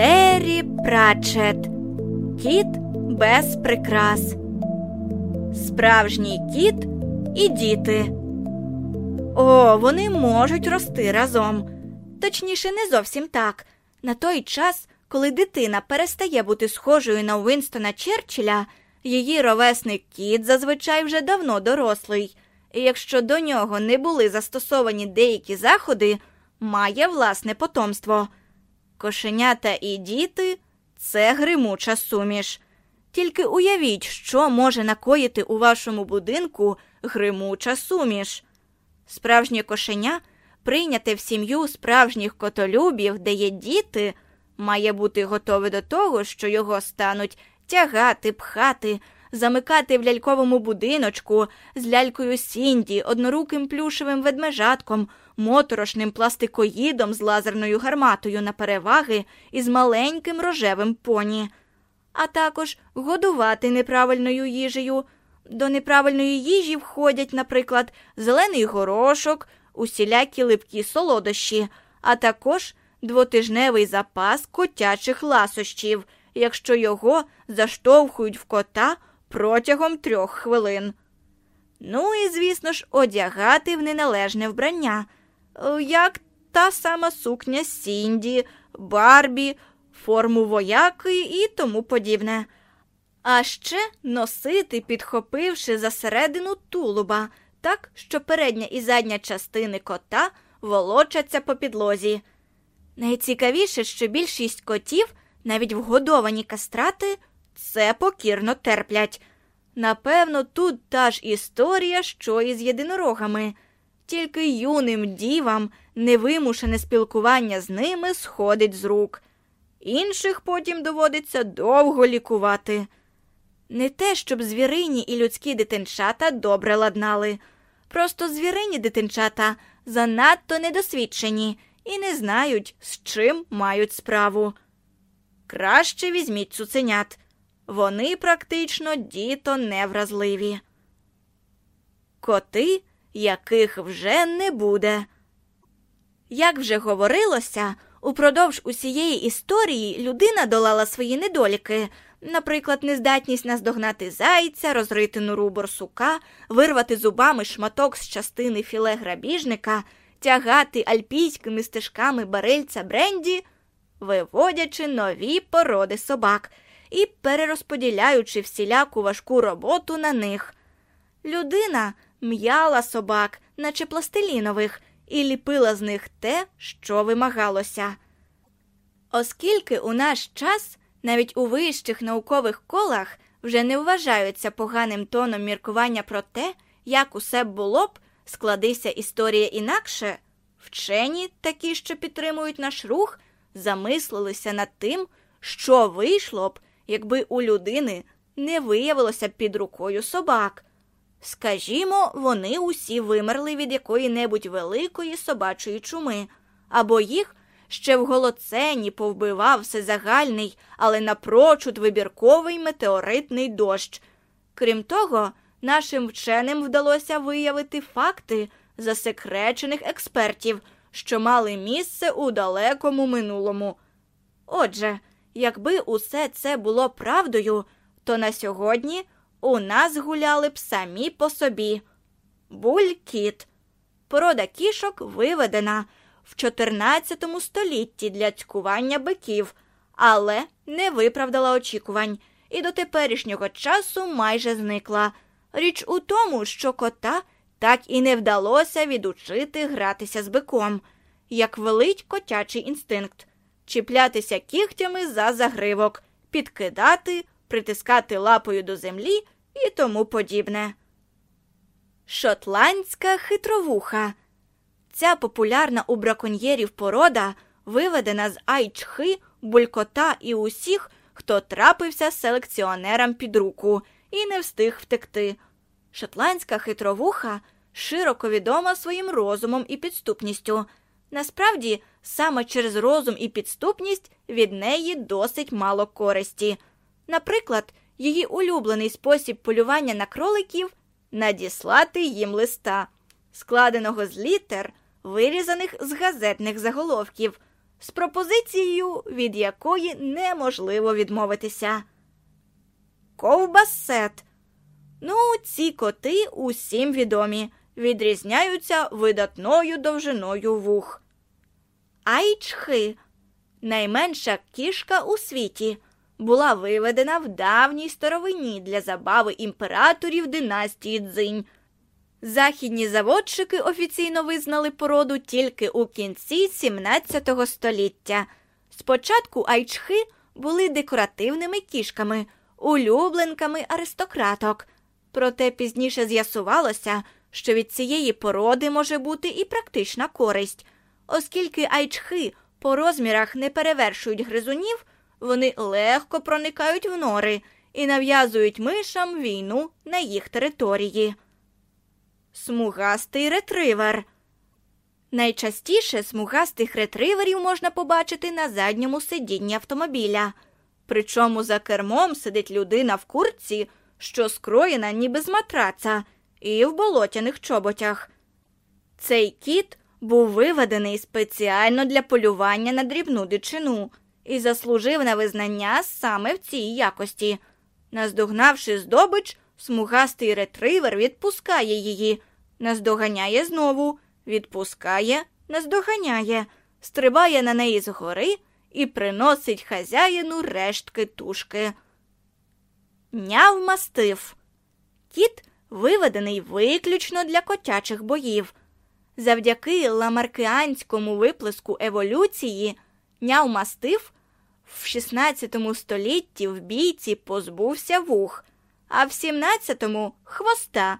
Террі Пратчет Кіт без прикрас. Справжній кіт і діти. О, вони можуть рости разом. Точніше, не зовсім так. На той час, коли дитина перестає бути схожою на Уинстона Черчилля, її ровесник кіт зазвичай вже давно дорослий, і якщо до нього не були застосовані деякі заходи, має власне потомство. Кошенята і діти це гримуча суміш. Тільки уявіть, що може накоїти у вашому будинку гримуча суміш. Справжнє кошеня, прийняте в сім'ю справжніх котолюбів, де є діти, має бути готове до того, що його стануть тягати, пхати, замикати в ляльковому будиночку з лялькою Сінді, одноруким плюшевим ведмежатком, моторошним пластикоїдом з лазерною гарматою на переваги і з маленьким рожевим поні, а також годувати неправильною їжею. До неправильної їжі входять, наприклад, зелений горошок, усілякі липкі солодощі, а також двотижневий запас котячих ласощів, якщо його заштовхують в кота протягом трьох хвилин. Ну і, звісно ж, одягати в неналежне вбрання, як та сама сукня Сінді, Барбі, форму вояки і тому подібне. А ще носити, підхопивши за середину тулуба, так, що передня і задня частини кота волочаться по підлозі. Найцікавіше, що більшість котів, навіть вгодовані кастрати, це покірно терплять. Напевно, тут та ж історія, що і з єдинорогами, тільки юним дівам невимушене спілкування з ними сходить з рук. Інших потім доводиться довго лікувати. Не те, щоб звірині і людські дитинчата добре ладнали. Просто звірині дитинчата занадто недосвідчені і не знають, з чим мають справу. Краще візьміть цуценят. Вони практично діто невразливі. Коти, яких вже не буде. Як вже говорилося, упродовж усієї історії людина долала свої недоліки наприклад, нездатність наздогнати зайця, розрити нору борсука, вирвати зубами шматок з частини філе грабіжника, тягати альпійськими стежками барельця бренді, виводячи нові породи собак і перерозподіляючи всіляку важку роботу на них. Людина м'яла собак, наче пластилінових, і ліпила з них те, що вимагалося. Оскільки у наш час навіть у вищих наукових колах вже не вважаються поганим тоном міркування про те, як усе було б, складися історія інакше. Вчені, такі, що підтримують наш рух, замислилися над тим, що вийшло б, якби у людини не виявилося під рукою собак. Скажімо, вони усі вимерли від якої-небудь великої собачої чуми, або їх ще в голоцені повбивав всезагальний, але напрочуд вибірковий метеоритний дощ. Крім того, нашим вченим вдалося виявити факти засекречених експертів, що мали місце у далекому минулому. Отже, якби усе це було правдою, то на сьогодні у нас гуляли б самі по собі. Буль-кіт. Порода кішок виведена в 14 столітті для цькування биків, але не виправдала очікувань і до теперішнього часу майже зникла. Річ у тому, що кота так і не вдалося відучити гратися з биком, як велить котячий інстинкт, чіплятися кігтями за загривок, підкидати, притискати лапою до землі і тому подібне. Шотландська хитровуха Ця популярна у браконьєрів порода виведена з айчхи, булькота і усіх, хто трапився селекціонерам під руку і не встиг втекти. Шотландська хитровуха широко відома своїм розумом і підступністю. Насправді, саме через розум і підступність від неї досить мало користі. Наприклад, її улюблений спосіб полювання на кроликів надіслати їм листа, складеного з літер вирізаних з газетних заголовків. з пропозицією, від якої неможливо відмовитися. Ковбасет. Ну, ці коти усім відомі, відрізняються видатною довжиною вух. Айчхи найменша кішка у світі, була виведена в давній старовині для забави імператорів династії Дзинь. Західні заводчики офіційно визнали породу тільки у кінці 17 століття. Спочатку айчхи були декоративними кішками, улюбленками аристократок. Проте пізніше з'ясувалося, що від цієї породи може бути і практична користь, оскільки айчхи по розмірах не перевершують гризунів, вони легко проникають в нори і нав'язують мишам війну на їх території. Смугастий ретривер. Найчастіше смугастих ретриверів можна побачити на задньому сидінні автомобіля. Причому за кермом сидить людина в куртці, що скроєна ніби з матраца, і в болотяних чоботях. Цей кіт був виведений спеціально для полювання на дрібну дичину і заслужив на визнання саме в цій якості. Наздогнавши здобич, смугастий ретривер відпускає її, наздоганяє знову, відпускає, наздоганяє, стрибає на неї згори і приносить хазяїну рештки тушки. Няв мастиф. Кіт виведений виключно для котячих боїв. Завдяки ламаркіанському виплеску еволюції нявмастив в 16 столітті в бійці позбувся вух, а в 17-му хвоста.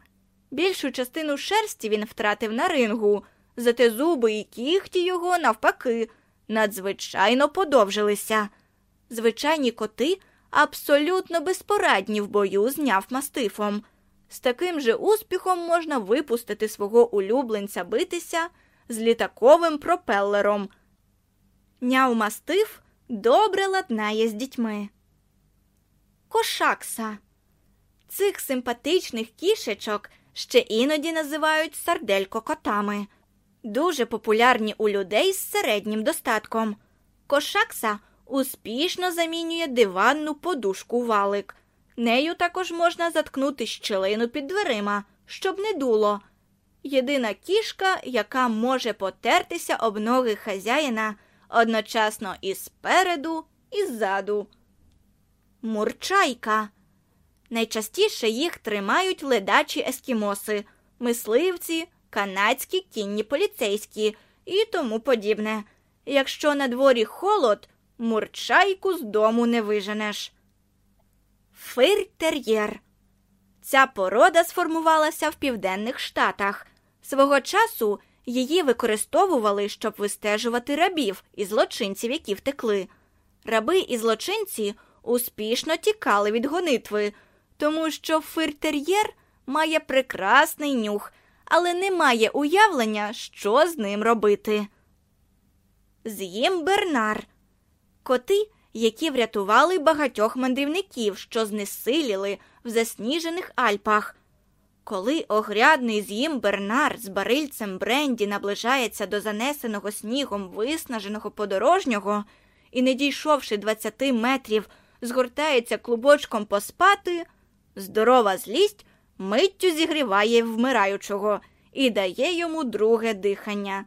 Більшу частину шерсті він втратив на рингу, зате зуби і кіхті його, навпаки, надзвичайно подовжилися. Звичайні коти абсолютно безпорадні в бою з нявмастифом. З таким же успіхом можна випустити свого улюбленця битися з літаковим пропелером. Няумастив добре ладнає з дітьми. Кошакса. Цих симпатичних кішечок ще іноді називають сарделькокотами. Дуже популярні у людей з середнім достатком. Кошакса успішно замінює диванну подушку валик. Нею також можна заткнути щелину під дверима, щоб не дуло. Єдина кішка, яка може потертися об ноги хазяїна одночасно і спереду, і ззаду. Мурчайка. Найчастіше їх тримають ледачі ескімоси, мисливці, канадські кінні поліцейські і тому подібне. Якщо на дворі холод, мурчайку з дому не виженеш. Фиртер'єр. Ця порода сформувалася в південних штатах. Свого часу її використовували, щоб вистежувати рабів і злочинців, які втекли. Раби і злочинці успішно тікали від гонитви, тому що фиртер'єр має прекрасний нюх, але не має уявлення, що з ним робити. З'їм Бернар. Коти які врятували багатьох мандрівників, що знесиліли в засніжених Альпах. Коли огрядний з'їм Бернар з барильцем Бренді наближається до занесеного снігом виснаженого подорожнього і, не дійшовши 20 метрів, згортається клубочком поспати, здорова злість миттю зігріває вмираючого і дає йому друге дихання.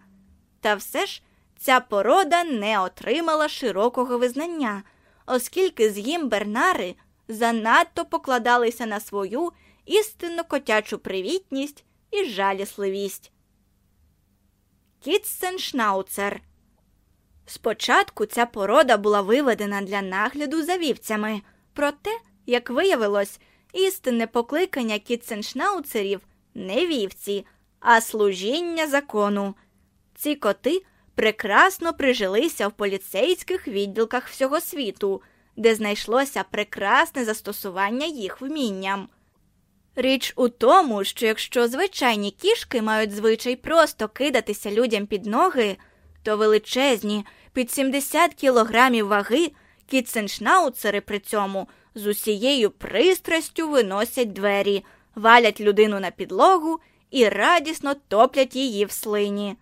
Та все ж Ця порода не отримала широкого визнання, оскільки з'їм Бернари занадто покладалися на свою істинно котячу привітність і жалісливість. Кітсеншнауцер Спочатку ця порода була виведена для нагляду за вівцями, проте, як виявилось, істинне покликання кітсеншнауцерів не вівці, а служіння закону. Ці коти прекрасно прижилися в поліцейських відділках всього світу, де знайшлося прекрасне застосування їх вмінням. Річ у тому, що якщо звичайні кішки мають звичай просто кидатися людям під ноги, то величезні під 70 кілограмів ваги кітсеншнауцери при цьому з усією пристрастю виносять двері, валять людину на підлогу і радісно топлять її в слині.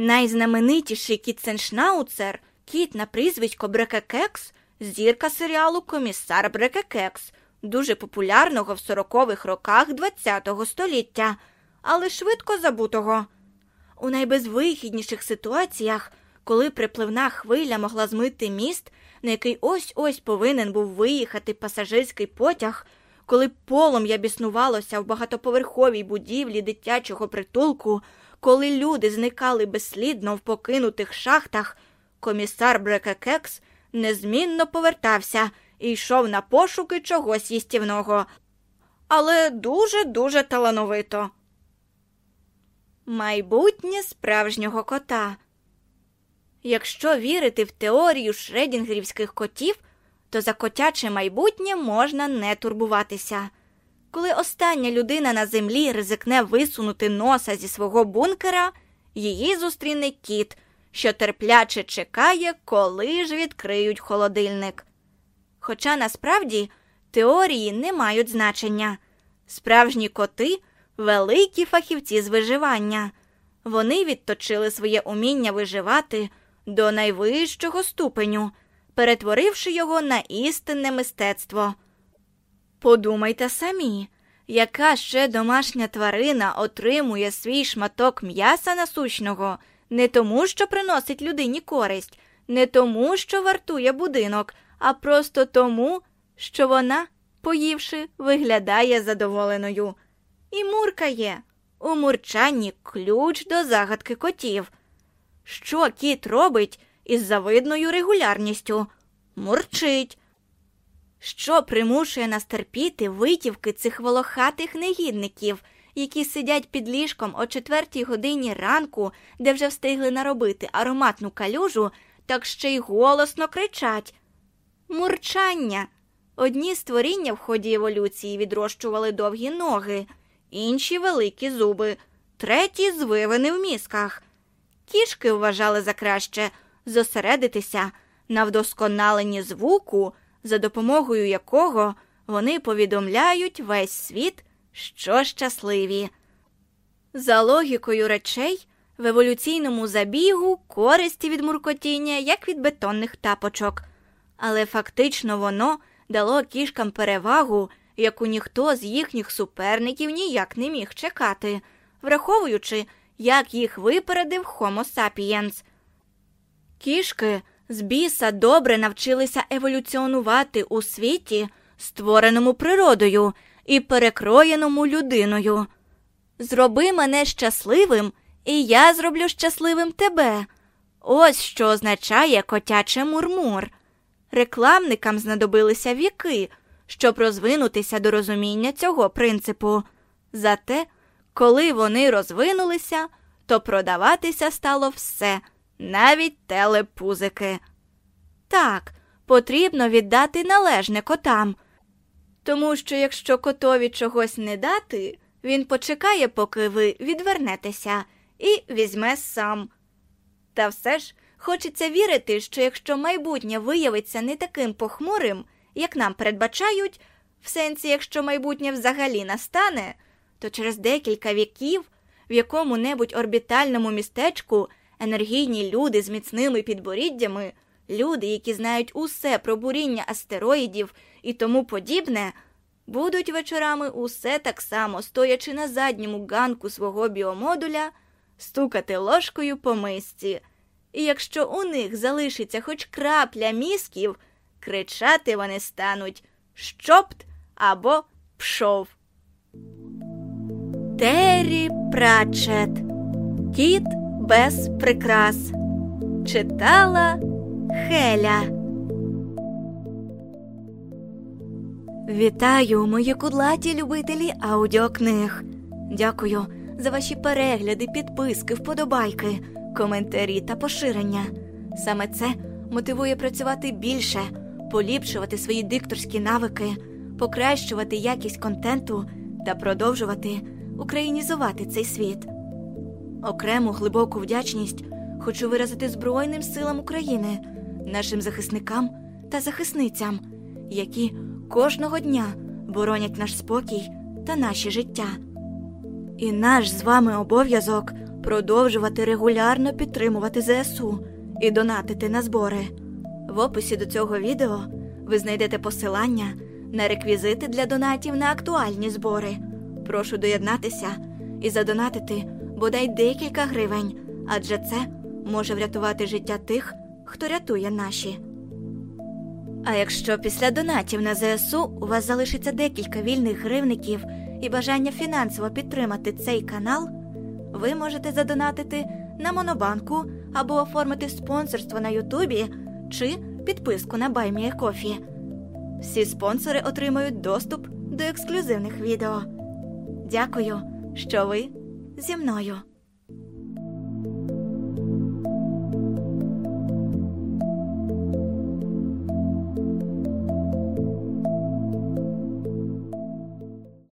Найзнаменитіший кітсеншнауцер, кіт на прізвисько Брекекекс, зірка серіалу Комісар Брекекекс, дуже популярного в 40-х роках ХХ століття, але швидко забутого. У найбезвихідніших ситуаціях, коли припливна хвиля могла змити міст, на який ось ось повинен був виїхати пасажирський потяг, коли полум'я біснувалося в багатоповерховій будівлі дитячого притулку, коли люди зникали безслідно в покинутих шахтах, комісар Брекекекс незмінно повертався і йшов на пошуки чогось їстівного, але дуже дуже талановито. Майбутнє справжнього кота. Якщо вірити в теорію шредінгерівських котів, то за котяче майбутнє можна не турбуватися. Коли остання людина на землі ризикне висунути носа зі свого бункера, її зустріне кіт, що терпляче чекає, коли ж відкриють холодильник. Хоча насправді теорії не мають значення. Справжні коти великі фахівці з виживання. Вони відточили своє уміння виживати до найвищого ступеню, перетворивши його на істинне мистецтво. Подумайте самі, яка ще домашня тварина отримує свій шматок м'яса насущного не тому, що приносить людині користь, не тому, що вартує будинок, а просто тому, що вона, поївши, виглядає задоволеною. І мурка є. У мурчанні ключ до загадки котів. Що кіт робить із завидною регулярністю? Мурчить. Що примушує нас терпіти витівки цих волохатих негідників, які сидять під ліжком о четвертій годині ранку, де вже встигли наробити ароматну калюжу, так ще й голосно кричать. Мурчання. Одні створіння в ході еволюції відрощували довгі ноги, інші великі зуби, треті звивини в мізках. Кішки вважали за краще зосередитися на вдосконаленні звуку, за допомогою якого вони повідомляють весь світ, що щасливі. За логікою речей, в еволюційному забігу користі від муркотіння, як від бетонних тапочок, але фактично воно дало кішкам перевагу, яку ніхто з їхніх суперників ніяк не міг чекати, враховуючи, як їх випередив Homo sapiens. Кішки з біса добре навчилися еволюціонувати у світі, створеному природою і перекроєному людиною. Зроби мене щасливим, і я зроблю щасливим тебе. Ось що означає котяче мурмур. Рекламникам знадобилися віки, щоб розвинутися до розуміння цього принципу. Зате, коли вони розвинулися, то продаватися стало все, навіть телепузики. Так, потрібно віддати належне котам, тому що якщо котові чогось не дати, він почекає, поки ви відвернетеся, і візьме сам. Та все ж хочеться вірити, що якщо майбутнє виявиться не таким похмурим, як нам передбачають, в сенсі, якщо майбутнє взагалі настане, то через декілька віків в якому небудь орбітальному містечку енергійні люди з міцними підборіддями, люди, які знають усе про буріння астероїдів і тому подібне, будуть вечорами усе так само, стоячи на задньому ганку свого біомодуля, стукати ложкою по мисці. І якщо у них залишиться хоч крапля мізків, кричати вони стануть щопт або пшов. Террі Пратчет Кіт без прикрас. Читала Хеля. Вітаю, мої кудлаті любителі аудіокниг. Дякую за ваші перегляди, підписки, вподобайки, коментарі та поширення. Саме це мотивує працювати більше, поліпшувати свої дикторські навики, покращувати якість контенту та продовжувати українізувати цей світ. Окрему глибоку вдячність хочу виразити Збройним силам України, нашим захисникам та захисницям, які кожного дня боронять наш спокій та наші життя. І наш з вами обов'язок продовжувати регулярно підтримувати ЗСУ і донатити на збори. В описі до цього відео ви знайдете посилання на реквізити для донатів на актуальні збори. Прошу доєднатися і задонатити бодай декілька гривень, адже це може врятувати життя тих, хто рятує наші. А якщо після донатів на ЗСУ у вас залишиться декілька вільних гривників і бажання фінансово підтримати цей канал, ви можете задонатити на Монобанку або оформити спонсорство на Ютубі чи підписку на BuyMeACoffee. Всі спонсори отримають доступ до ексклюзивних відео. Дякую, що ви зі мною.